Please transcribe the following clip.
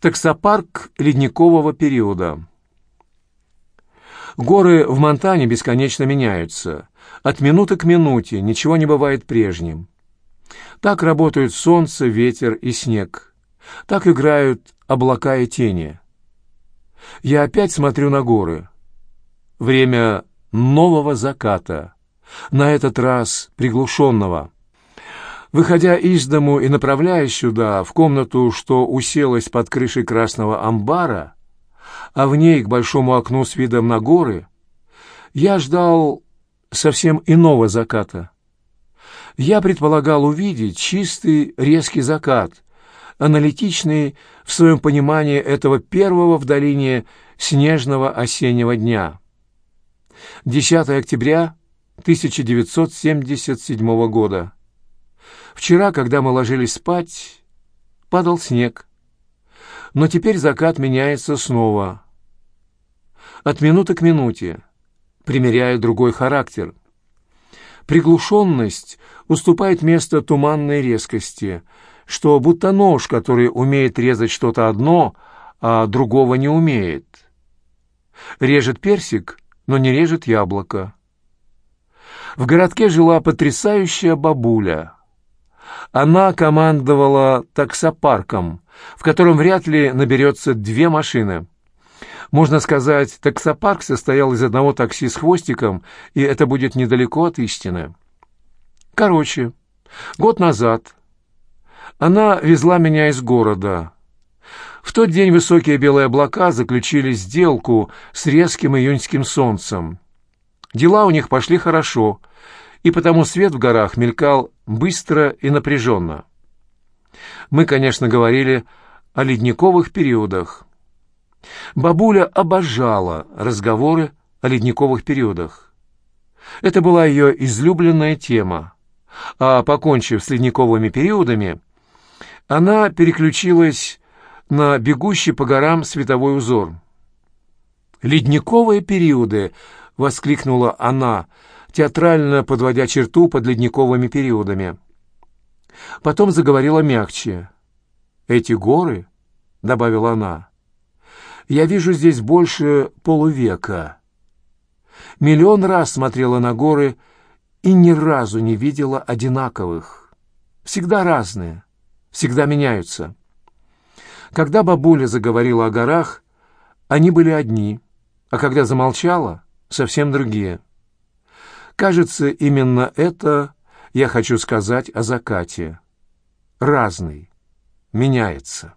Таксопарк ледникового периода. Горы в Монтане бесконечно меняются. От минуты к минуте ничего не бывает прежним. Так работают солнце, ветер и снег. Так играют облака и тени. Я опять смотрю на горы. Время нового заката, на этот раз приглушенного. Выходя из дому и направляясь сюда, в комнату, что уселась под крышей красного амбара, а в ней к большому окну с видом на горы, я ждал совсем иного заката. Я предполагал увидеть чистый резкий закат, аналитичный в своем понимании этого первого в долине снежного осеннего дня. 10 октября 1977 года. Вчера, когда мы ложились спать, падал снег. Но теперь закат меняется снова. От минуты к минуте, примеряя другой характер. Приглушенность уступает место туманной резкости, что будто нож, который умеет резать что-то одно, а другого не умеет. Режет персик, но не режет яблоко. В городке жила потрясающая бабуля — она командовала таксопарком, в котором вряд ли наберется две машины. Можно сказать, таксопарк состоял из одного такси с хвостиком, и это будет недалеко от истины. Короче, год назад она везла меня из города. В тот день высокие белые облака заключили сделку с резким июньским солнцем. Дела у них пошли хорошо — и потому свет в горах мелькал быстро и напряженно. Мы, конечно, говорили о ледниковых периодах. Бабуля обожала разговоры о ледниковых периодах. Это была ее излюбленная тема. А покончив с ледниковыми периодами, она переключилась на бегущий по горам световой узор. «Ледниковые периоды!» — воскликнула она — театрально подводя черту под ледниковыми периодами. Потом заговорила мягче. «Эти горы», — добавила она, — «я вижу здесь больше полувека. Миллион раз смотрела на горы и ни разу не видела одинаковых. Всегда разные, всегда меняются». Когда бабуля заговорила о горах, они были одни, а когда замолчала — совсем другие — Кажется, именно это я хочу сказать о закате. Разный, меняется.